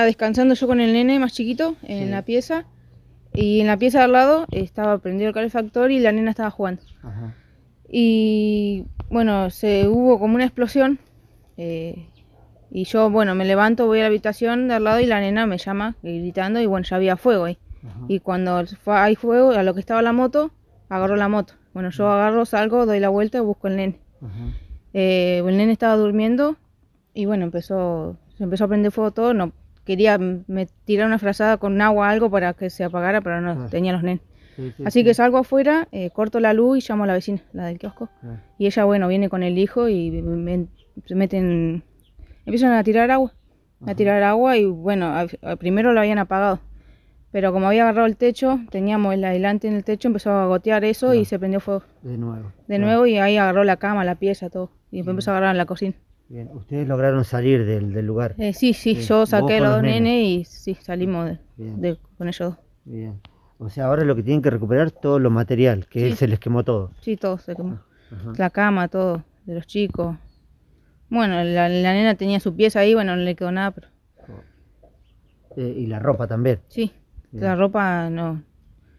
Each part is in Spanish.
estaba descansando yo con el nene más chiquito en Sí. la pieza. Y en la pieza de al lado estaba prendido el calefactor y la nena estaba jugando. Ajá. Y bueno, se hubo como una explosión. eh, y yo, bueno, me levanto, voy a la habitación de al lado y la nena me llama gritando y bueno, ya había fuego ahí. Ajá. Y cuando hay fuego, a lo que estaba la moto, agarró la moto. Bueno, yo agarro, salgo, doy la vuelta y busco el nene. Ajá. Eh, el nene estaba durmiendo y bueno, empezó, se empezó a prender fuego todo. No quería mm, me tirar una frazada con agua o algo para que se apagara, pero no, Claro. tenía los nenes. Sí, sí, Así sí. que salgo afuera, eh, corto la luz y llamo a la vecina, la del kiosco. Claro. Y ella, bueno, viene con el hijo y me- se meten, empiezan a tirar agua, a tirar agua y bueno, a- a- primero lo habían apagado. Pero como había agarrado el techo, teníamos el aislante en el techo, empezó a gotear eso y se prendió fuego De nuevo. de Claro. nuevo y ahí agarró la cama, la pieza, todo. Y después empezó a agarrar en la cocina. Bien. Ustedes lograron salir del, del lugar. Eh, sí, sí, Sí, yo saqué con los dos nenes. nenes y sí, salimos de, con ellos dos. Bien. O sea, ahora lo que tienen que recuperar todo lo material, que Sí. se les quemó todo. Sí, todo se quemó. Ajá. La cama, todo, de los chicos. Bueno, la, la nena tenía su pieza ahí, bueno, no le quedó nada, pero Eh, y la ropa también. sí, Bien. la ropa no.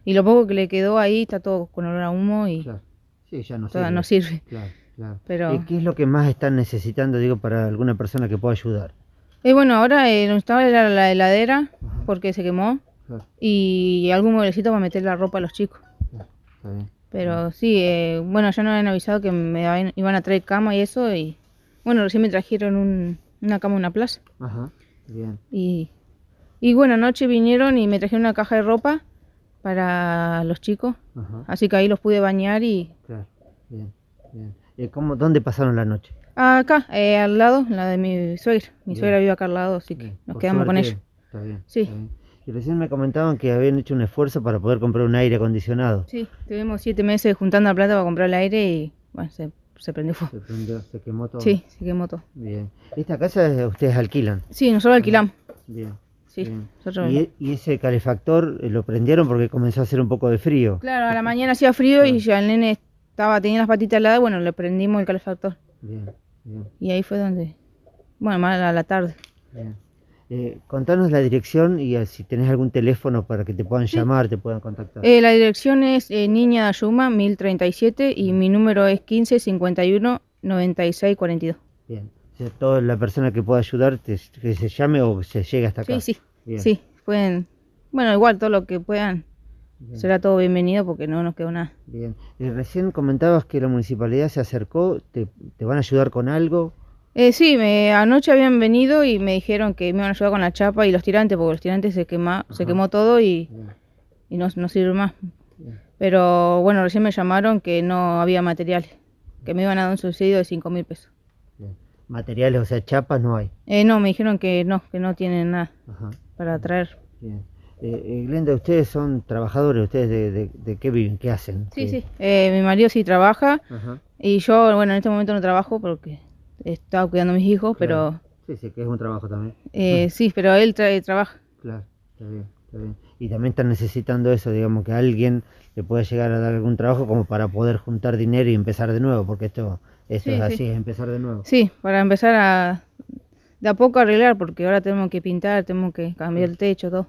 Y lo poco que le quedó ahí está todo con olor a humo y Claro. Sí, ya no sirve. no sirve. Claro, claro. Pero- ¿Y qué es lo que más están necesitando, digo, para alguna persona que pueda ayudar? Y bueno, ahora eh, lo estaba era la heladera Ajá. porque se quemó Claro, y algún mueblecito para meter la ropa a los chicos. claro, está bien. Pero sí, eh, bueno, ya nos habían avisado que me iban a traer cama y eso y bueno, recién me trajeron un- una cama en una plaza. Ajá, bien. Y, y bueno, anoche vinieron y me trajeron una caja de ropa para los chicos, Ajá, así que ahí los pude bañar y claro, bien, bien. Eh, ¿cómo, ¿Dónde pasaron la noche? acá, eh, al lado, la de mi suegra. Mi Bien. suegra vive acá al lado, así que Bien, nos por quedamos con ella. Está bien. Sí. está bien. Y recién me comentaban que habían hecho un esfuerzo para poder comprar un aire acondicionado. Sí, tuvimos siete meses juntando la plata para comprar el aire y bueno, se, se prendió fuego. Se prendió, se quemó todo. Sí, se quemó todo. Bien. ¿Esta casa ustedes alquilan? Sí, nosotros alquilamos. Bien. Sí, bien. nosotros ¿Y, y ese calefactor eh, lo prendieron porque comenzó a hacer un poco de frío? Claro, a la mañana hacía frío y ya el nene estaba, tenía las patitas heladas, bueno, le prendimos el calefactor. Bien, bien, Y ahí fue donde, bueno, más a la tarde. bien. Eh, contanos la dirección y eh, si tenés algún teléfono para que te puedan llamar, te puedan contactar. Eh, la dirección es eh, Niña Ayuma, 1037, y mi número es 15 51 96 42. Bien. O sea, toda la persona que pueda ayudar, te- que se llame o se llegue hasta acá. Sí, sí, Bien, sí, pueden, bueno, igual todo lo que puedan, bien, será todo bienvenido porque no nos quedó nada. bien. Eh, recién comentabas que la municipalidad se acercó, te, te van a ayudar con algo. Eh, sí, me, anoche habían venido y me dijeron que me iban a ayudar con la chapa y los tirantes, porque los tirantes se, quema, se quemó todo y, Bien, y no, no sirve más. bien. Pero bueno, recién me llamaron que no había materiales, que me iban a dar un subsidio de 5 mil pesos. bien. Materiales, o sea, chapas no hay. Eh, no, me dijeron que no, que no tienen nada Ajá. para traer. Bien. Eh, eh, Glenda, ustedes son trabajadores, ustedes de, de, de qué viven, qué hacen. Sí, ¿Qué- sí. Eh, mi marido sí trabaja Ajá. y yo, bueno, en este momento no trabajo porque estaba cuidando a mis hijos, Claro. Sí, sí, que es un trabajo también. pero eh, sí, pero él tra- trabaja. Claro, está bien, está bien. Y también están necesitando eso, digamos, que alguien le pueda llegar a dar algún trabajo como para poder juntar dinero y empezar de nuevo, porque esto, esto Sí, es sí. así, es empezar de nuevo. Sí, para empezar a de a poco arreglar porque ahora tenemos que pintar, tenemos que cambiar el techo, todo.